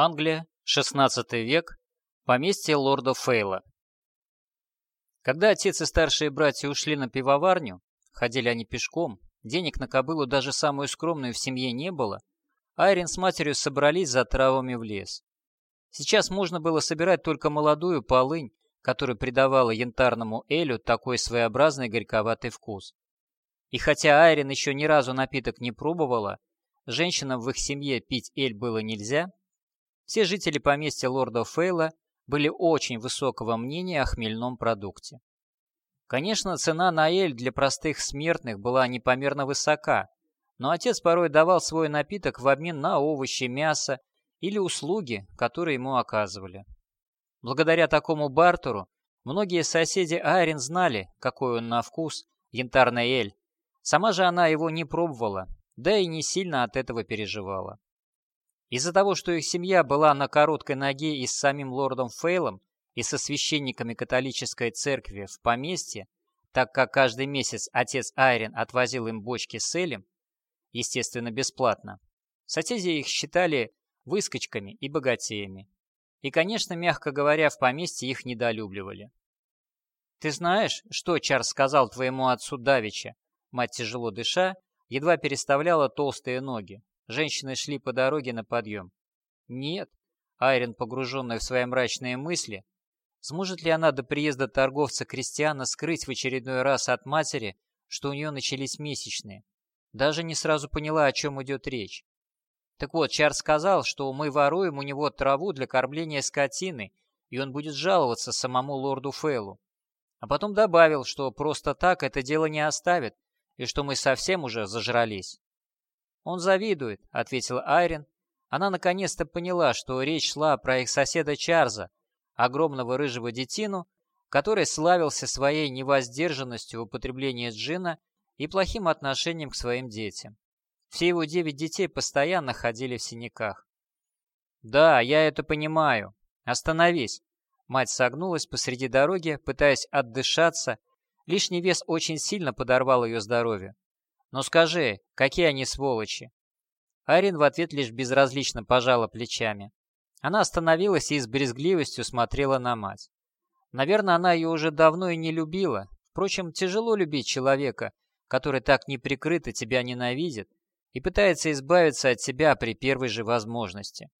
Англия, XVI век, поместье лорда Фейла. Когда отец и старшие братья ушли на пивоварню, ходили они пешком, денег на кобылу даже самую скромную в семье не было, Айрин с матерью собрались за травами в лес. Сейчас можно было собирать только молодую полынь, которая придавала янтарному элю такой своеобразный горьковатый вкус. И хотя Айрин еще ни разу напиток не пробовала, женщинам в их семье пить эль было нельзя, все жители поместья лорда Фейла были очень высокого мнения о хмельном продукте. Конечно, цена на эль для простых смертных была непомерно высока, но отец порой давал свой напиток в обмен на овощи, мясо или услуги, которые ему оказывали. Благодаря такому бартеру многие соседи Айрин знали, какой он на вкус, янтарный эль. Сама же она его не пробовала, да и не сильно от этого переживала. Из-за того, что их семья была на короткой ноге и с самим лордом Фейлом, и со священниками католической церкви в поместье, так как каждый месяц отец Айрин отвозил им бочки с элем, естественно, бесплатно, соседи их считали выскочками и богатеями. И, конечно, мягко говоря, в поместье их недолюбливали. «Ты знаешь, что Чарльз сказал твоему отцу Давича?» Мать, тяжело дыша, едва переставляла толстые ноги. Женщины шли по дороге на подъем. Нет. Айрин, погруженная в свои мрачные мысли, сможет ли она до приезда торговца Кристиана скрыть в очередной раз от матери, что у нее начались месячные? Даже не сразу поняла, о чем идет речь. Так вот, Чар сказал, что мы воруем у него траву для кормления скотины, и он будет жаловаться самому лорду Фейлу. А потом добавил, что просто так это дело не оставит, и что мы совсем уже зажрались. «Он завидует», — ответила Айрин. Она наконец-то поняла, что речь шла про их соседа Чарза, огромного рыжего детину, который славился своей невоздержанностью в употреблении джина и плохим отношением к своим детям. Все его девять детей постоянно ходили в синяках. «Да, я это понимаю. Остановись!» Мать согнулась посреди дороги, пытаясь отдышаться. Лишний вес очень сильно подорвал ее здоровье. «Ну скажи, какие они сволочи?» Арин в ответ лишь безразлично пожала плечами. Она остановилась и с брезгливостью смотрела на мать. Наверное, она ее уже давно и не любила. Впрочем, тяжело любить человека, который так неприкрыто тебя ненавидит и пытается избавиться от тебя при первой же возможности.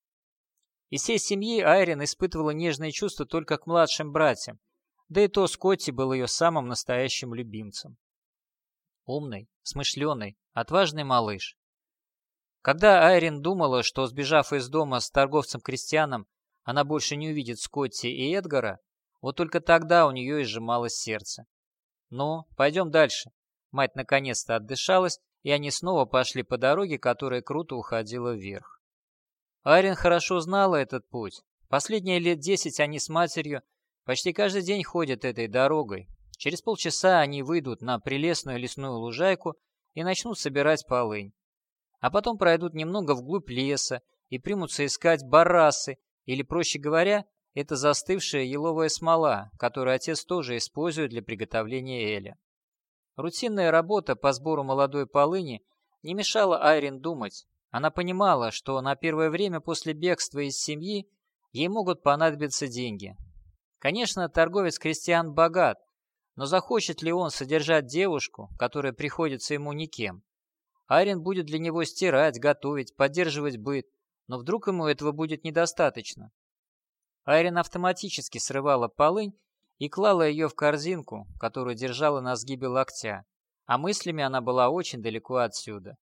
Из всей семьи Айрин испытывала нежные чувства только к младшим братьям, да и то Скотти был ее самым настоящим любимцем. Умный, смышленый, отважный малыш. Когда Айрин думала, что, сбежав из дома с торговцем-крестьяном, она больше не увидит Скотти и Эдгара, вот только тогда у нее изжималось сердце. «Ну, пойдем дальше». Мать наконец-то отдышалась, и они снова пошли по дороге, которая круто уходила вверх. Айрин хорошо знала этот путь. Последние лет десять они с матерью почти каждый день ходят этой дорогой, Через полчаса они выйдут на прелестную лесную лужайку и начнут собирать полынь. А потом пройдут немного вглубь леса и примутся искать барасы, или, проще говоря, это застывшая еловая смола, которую отец тоже использует для приготовления эля. Рутинная работа по сбору молодой полыни не мешала Айрин думать. Она понимала, что на первое время после бегства из семьи ей могут понадобиться деньги. Конечно, торговец Кристиан богат, но захочет ли он содержать девушку, которая приходится ему никем? Арин будет для него стирать, готовить, поддерживать быт, но вдруг ему этого будет недостаточно. Айрин автоматически срывала полынь и клала ее в корзинку, которую держала на сгибе локтя, а мыслями она была очень далеко отсюда.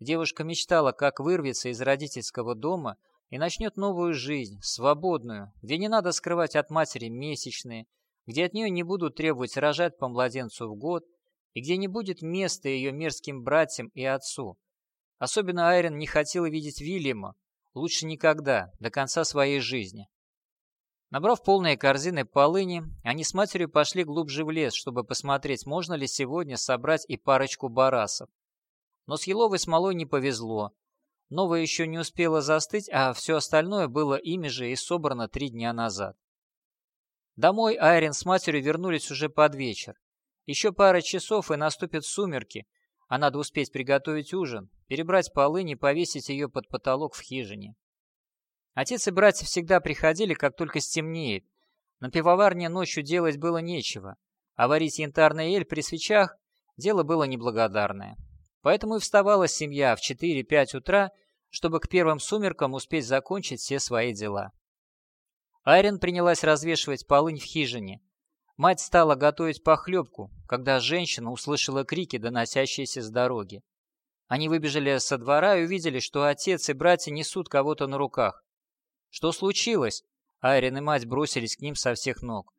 Девушка мечтала, как вырвется из родительского дома и начнет новую жизнь, свободную, где не надо скрывать от матери месячные, где от нее не будут требовать рожать по младенцу в год, и где не будет места ее мерзким братьям и отцу. Особенно Айрон не хотела видеть Вильяма, лучше никогда, до конца своей жизни. Набрав полные корзины полыни, они с матерью пошли глубже в лес, чтобы посмотреть, можно ли сегодня собрать и парочку барасов. Но с еловой смолой не повезло. Новая еще не успела застыть, а все остальное было ими же и собрано три дня назад. Домой Айрин с матерью вернулись уже под вечер. Еще пара часов, и наступят сумерки, а надо успеть приготовить ужин, перебрать полынь и повесить ее под потолок в хижине. Отец и братья всегда приходили, как только стемнеет. На пивоварне ночью делать было нечего, а варить янтарный эль при свечах дело было неблагодарное. Поэтому и вставала семья в 4-5 утра, чтобы к первым сумеркам успеть закончить все свои дела. Айрин принялась развешивать полынь в хижине. Мать стала готовить похлебку, когда женщина услышала крики, доносящиеся с дороги. Они выбежали со двора и увидели, что отец и братья несут кого-то на руках. «Что случилось?» Айрин и мать бросились к ним со всех ног.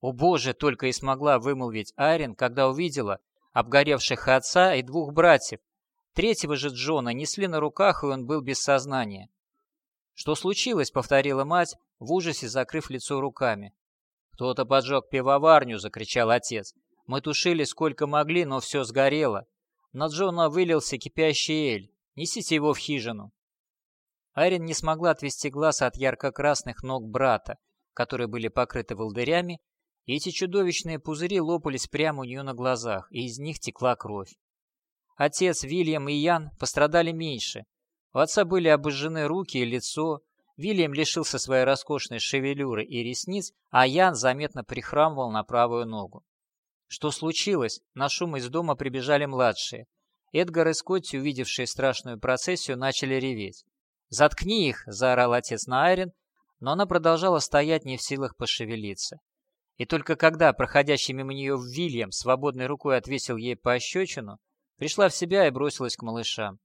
«О боже!» — только и смогла вымолвить Айрин, когда увидела, обгоревших отца и двух братьев. Третьего же Джона несли на руках, и он был без сознания. «Что случилось?» — повторила мать, в ужасе закрыв лицо руками. «Кто-то поджег пивоварню!» — закричал отец. «Мы тушили сколько могли, но все сгорело. На Джона вылился кипящий эль. Несите его в хижину». Айрин не смогла отвести глаз от ярко-красных ног брата, которые были покрыты волдырями, и эти чудовищные пузыри лопались прямо у нее на глазах, и из них текла кровь. Отец, Вильям и Ян пострадали меньше. У отца были обожжены руки и лицо, Вильям лишился своей роскошной шевелюры и ресниц, а Ян заметно прихрамывал на правую ногу. Что случилось? На шум из дома прибежали младшие. Эдгар и Скотти, увидевшие страшную процессию, начали реветь. «Заткни их!» — заорал отец на Айрин, но она продолжала стоять не в силах пошевелиться. И только когда проходящий мимо нее Вильям свободной рукой отвесил ей пощечину, пришла в себя и бросилась к малышам.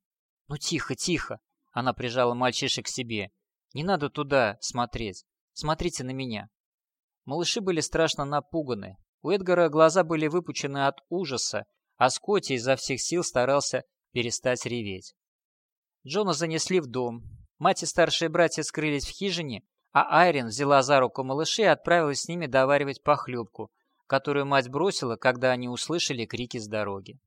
«Ну тихо, тихо!» — она прижала мальчишек к себе. «Не надо туда смотреть. Смотрите на меня». Малыши были страшно напуганы. У Эдгара глаза были выпучены от ужаса, а Скотти изо всех сил старался перестать реветь. Джона занесли в дом. Мать и старшие братья скрылись в хижине, а Айрин взяла за руку малышей и отправилась с ними доваривать похлебку, которую мать бросила, когда они услышали крики с дороги.